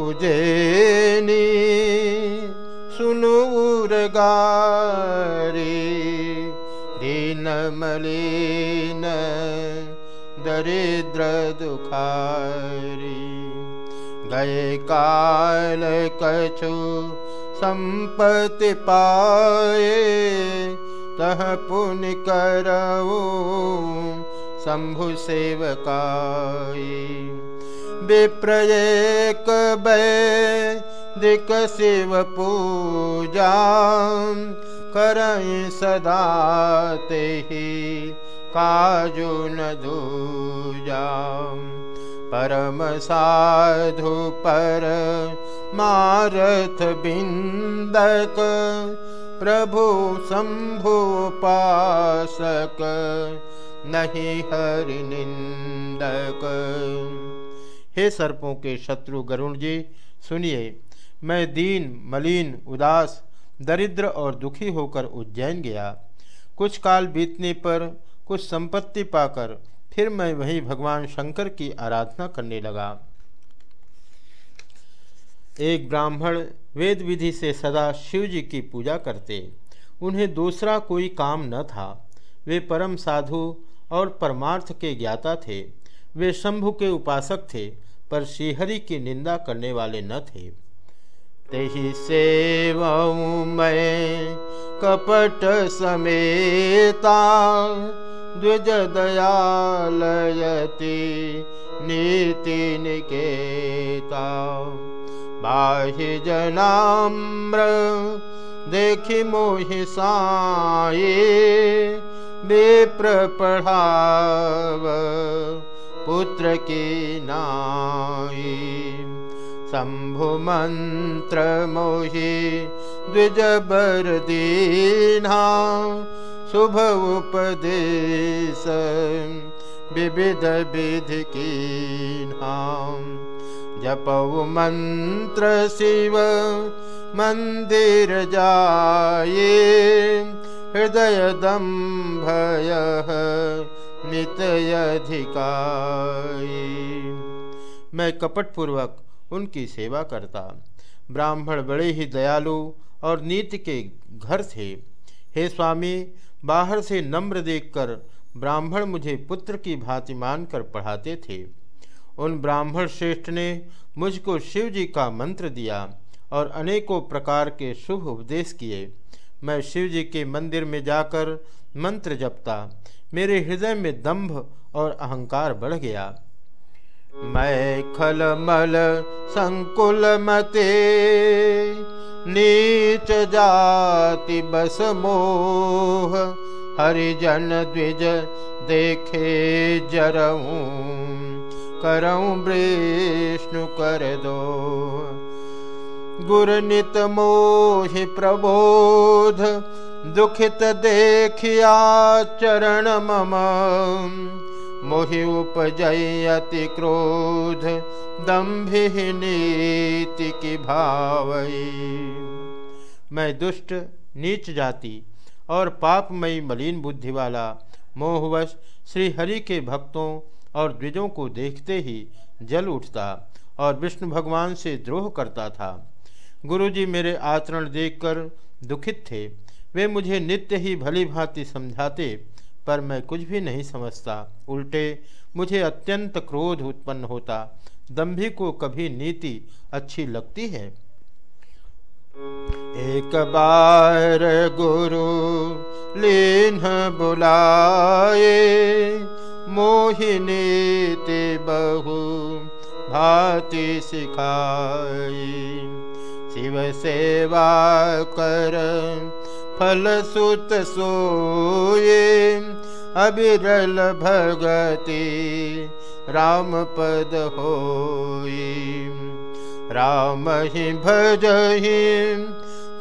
उजैनी सुनूर गारी दीन मलिन दरिद्र दुखारी। गए काल कछु संपत्ति पाए तह पुण्य करऊ शंभु सेवकाई विप्रयेक दिक शिव पूजा करई सदा ते ही काजु न दूजा परम साधु पर मारथ बिंदक प्रभु पासक नहीं हरि निंदक हे सर्पों के शत्रु गरुण जी, सुनिए, मैं दीन, मलिन, उदास, दरिद्र और दुखी होकर उज्जैन गया। कुछ काल बीतने पर कुछ संपत्ति पाकर फिर मैं वही भगवान शंकर की आराधना करने लगा। एक ब्राह्मण वेद विधि से सदा शिव जी की पूजा करते। उन्हें दूसरा कोई काम न था। वे परम साधु और परमार्थ के ज्ञाता थे। वे शंभु के उपासक थे। पर श्रीहरि की निंदा करने वाले न थे। तही सेव मैं कपट समेता, द्विज दयालयति नीति निकेता। बाह्य जनाम्र देखि मोहि साये विप्र पढ़ाव। पुत्र की नाई। शंभु मंत्र मोहि द्विजबर दीना शुभ उपदेश विविध विधि की नाम जपऊ मंत्र शिव, मंदिर जाए हृदय दम्भय अधिकारी। मैं कपटपूर्वक उनकी सेवा करता। ब्राह्मण बड़े ही दयालु और नीति के घर थे। हे स्वामी, बाहर से नम्र देखकर ब्राह्मण मुझे पुत्र की भांति मानकर पढ़ाते थे। उन ब्राह्मण श्रेष्ठ ने मुझको शिव जी का मंत्र दिया और अनेकों प्रकार के शुभ उपदेश किए। मैं शिव जी के मंदिर में जाकर मंत्र जपता। मेरे हृदय में दंभ और अहंकार बढ़ गया। मैं खल मल संकुल मते, नीच जाति बस मोह, हरिजन द्विज देखे जरऊं, करऊं विष्णु कर दो। गुरनित मोहि प्रबोध, दुखित देखिया चरण मम। मोहि उपजय अति क्रोध दम्भि नीति की भावई मैं दुष्ट, नीच जाति और पापमयी मलिन बुद्धि वाला मोहवश श्री हरि के भक्तों और द्विजों को देखते ही जल उठता और विष्णु भगवान से द्रोह करता था। गुरुजी मेरे आचरण देखकर दुखित थे। वे मुझे नित्य ही भली भांति समझाते, पर मैं कुछ भी नहीं समझता। उल्टे, मुझे अत्यंत क्रोध उत्पन्न होता। दम्भी को कभी नीति अच्छी लगती है। एक बार गुरु लीन बुलाए मोहिनी ते बहु भाति सिखाई। शिव सेवा कर। फल सुत सोए अबिरल भगति राम पद होई राम ही भजहि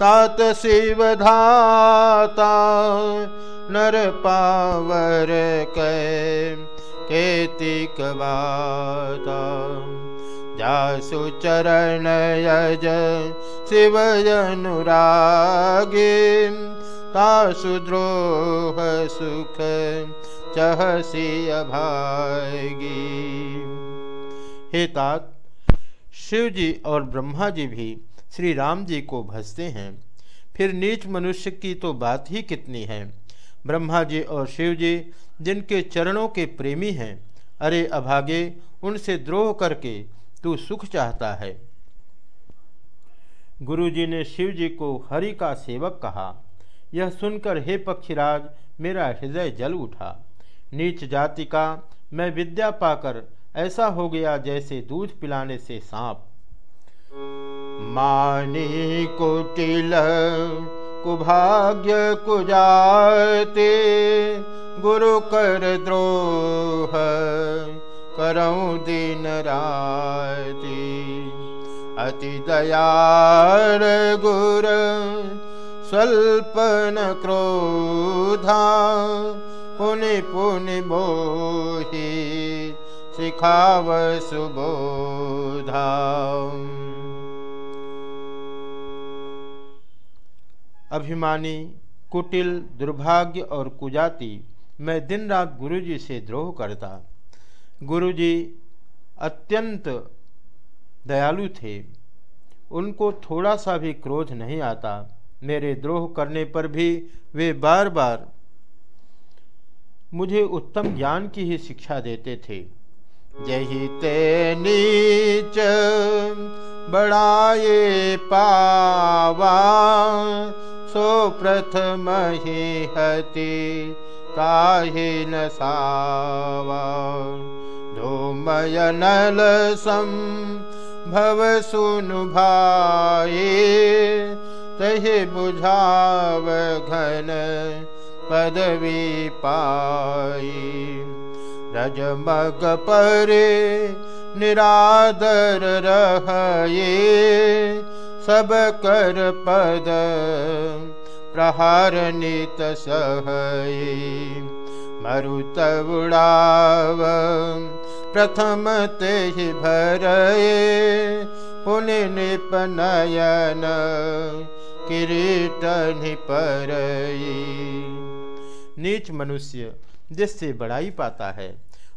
तात शिव धाता नर पावर कै केतिक बाता जासु चरण यज शिव अनुरागे तासु द्रोह सुख चहसी अभागी। हे तात शिव जी और ब्रह्मा जी भी श्री राम जी को भजते हैं। फिर नीच मनुष्य की तो बात ही कितनी है। ब्रह्मा जी और शिव जी जिनके चरणों के प्रेमी हैं, अरे अभागे, उनसे द्रोह करके तू सुख चाहता है। गुरु जी ने शिव जी को हरि का सेवक कहा। यह सुनकर हे पक्षीराज, मेरा हृदय जल उठा। नीच जाति का मैं विद्या पाकर ऐसा हो गया जैसे दूध पिलाने से सांप। मानी कुटिल कुभाग्य कुजाते, गुरु कर द्रोह करऊँ दिन राती। अति दयार गुर, स्वल्पन क्रोधा, पुनि पुनि मोहि सिखाव सुबोधा। अभिमानी, कुटिल, दुर्भाग्य और कुजाति, मैं दिन रात गुरुजी से द्रोह करता। गुरुजी अत्यंत दयालु थे। उनको थोड़ा सा भी क्रोध नहीं आता। मेरे द्रोह करने पर भी वे बार बार मुझे उत्तम ज्ञान की ही शिक्षा देते थे। जही ते नीच बड़ाए पावा, सो प्रथम ही हति, काहे न सावा। धूमय नल सम भव सुनु भाई तहि घन पदवी पाई रजमग परे निरादर रहे सब कर पद प्रहार नित सहये। मरुत उड़ाव प्रथम ते ही भरये, पुनि निपनयन किरीट निपर नीच मनुष्य जिससे बड़ाई पाता है,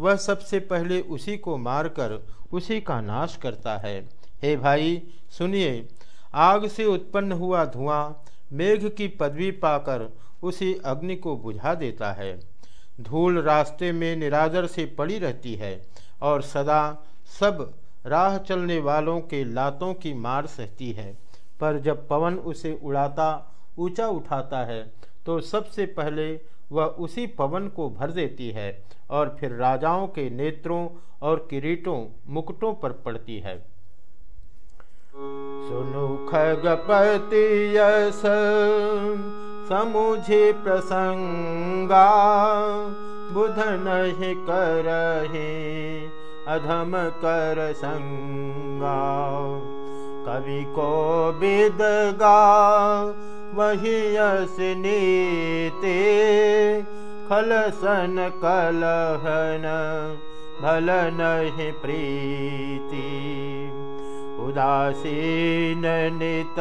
वह सबसे पहले उसी को मारकर उसी का नाश करता है। हे भाई, सुनिए, आग से उत्पन्न हुआ धुआँ मेघ की पदवी पाकर उसी अग्नि को बुझा देता है। धूल रास्ते में निरादर से पड़ी रहती है और सदा सब राह चलने वालों के लातों की मार सहती है। पर जब पवन उसे उड़ाता, ऊँचा उठाता है तो सबसे पहले वह उसी पवन को भर देती है और फिर राजाओं के नेत्रों और किरीटों, मुकुटों पर पड़ती है। सुनु खगपति समुझे प्रसंगा बुध नहीं करहे अधम कर संगा। कवि को बिदगा वही नीते खलसन कलहन भल नहीं प्रीति। उदासीन नित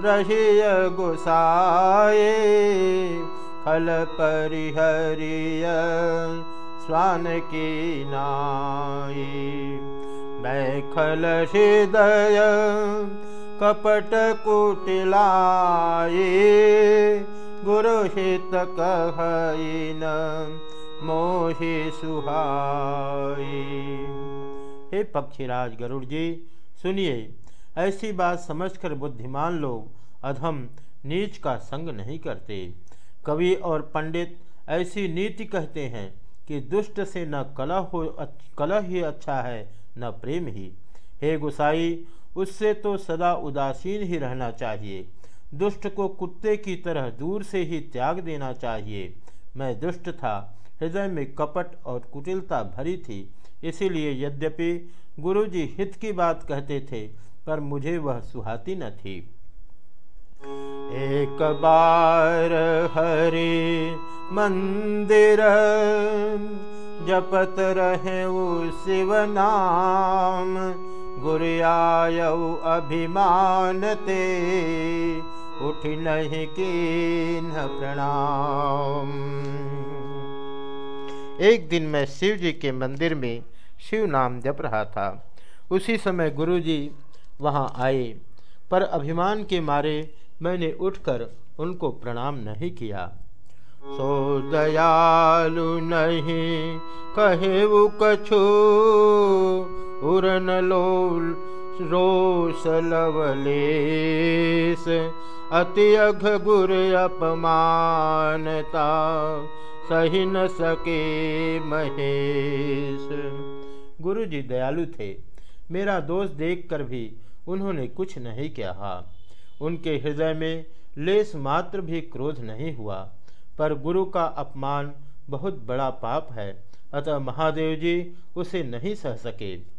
रहिय गुसाए, खल परिहरिय स्वान की नाई। मैं खल हृदय कपट कुटिलाए गुरुहित कहन मोहि सुहाई। हे पक्षीराज गरुड़ जी, सुनिए। ऐसी बात समझकर बुद्धिमान लोग अधम नीच का संग नहीं करते। कवि और पंडित ऐसी नीति कहते हैं कि दुष्ट से न कला हो कलह ही अच्छा है, न प्रेम ही। हे गुसाई, उससे तो सदा उदासीन ही रहना चाहिए। दुष्ट को कुत्ते की तरह दूर से ही त्याग देना चाहिए। मैं दुष्ट था, हृदय में कपट और कुटिलता भरी थी, इसीलिए यद्यपि गुरुजी हित की बात कहते थे पर मुझे वह सुहाती न थी। एक बार हरि मंदिर जपत रहे वो शिव नाम गुरियाय अभिमान ते, उठ नहीं की प्रणाम। एक दिन मैं शिव जी के मंदिर में शिव नाम जप रहा था। उसी समय गुरुजी वहाँ आए। पर अभिमान के मारे मैंने उठकर उनको प्रणाम नहीं किया। सो दयालु नहीं, कहे वो कछु, उरन लोल रोस लवलेस, अति अघ गुर अपमानता, सही न सके महेश। गुरु जी दयालु थे। मेरा दोष देखकर भी उन्होंने कुछ नहीं कहा। उनके हृदय में लेस मात्र भी क्रोध नहीं हुआ, पर गुरु का अपमान बहुत बड़ा पाप है, अतः महादेव जी उसे नहीं सह सके।